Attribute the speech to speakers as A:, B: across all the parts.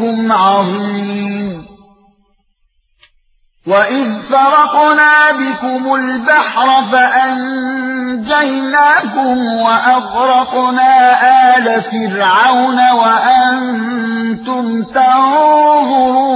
A: رَّبِّكُمْ عَظِيمٌ. وَإِذْ فَرَقْنَا بِكُمُ الْبَحْرَ فَأَنجَيْنَاكُمْ وَأَغْرَقْنَا آلَ فِرْعَوْنَ وَأَنتُمْ تَنظُرُونَ.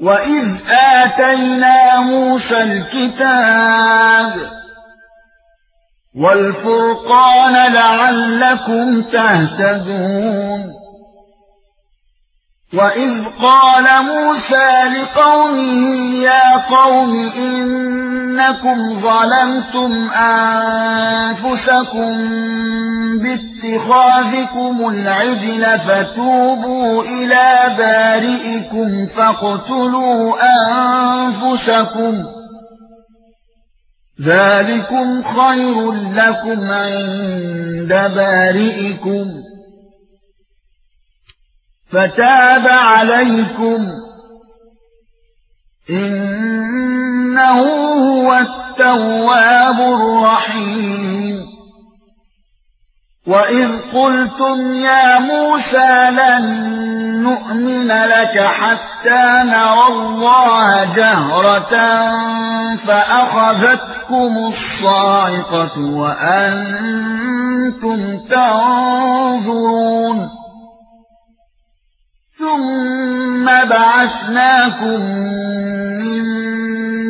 A: وَإِذْ آتَيْنَا مُوسَى الْكِتَابَ وَالْفُرْقَانَ لَعَلَّكُمْ تَهْتَدُونَ وَإِذْ قَالَ مُوسَى لِقَوْمِهِ يَا قَوْمِ إِنَّكُمْ ظَلَمْتُمْ أَنفُسَكُمْ بِاتِّخَاذِكُمُ الْعِجْلَ فَتُوبُوا إِلَى بَارِئِكُمْ فَاقْتُلُوا أَنفُسَكُمْ ذَلِكُمْ خَيْرٌ لَكُمْ عِندَ بَارِئِكُمْ فَتَابَ عَلَيْكُمْ إِنَّهُ هُوَ التَّوَّابُ الرَّحِيمُ. وَإِذْ قُلْتُمْ يَا مُوسَى لَن نُّؤْمِنَ لَكَ حَتَّى نَرَى اللَّهَ جَهْرَةً فَأَخَذَتْكُمُ الصَّاعِقَةُ وَأَنتُمْ تَنظُرُونَ. ثُمَّ بَعَثْنَاكُم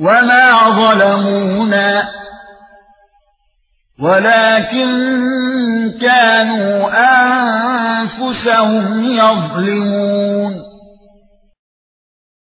A: وَمَا ظَلَمُونَا وَلَكِن كَانُوا أَنفُسَهُمْ يَظْلِمُونَ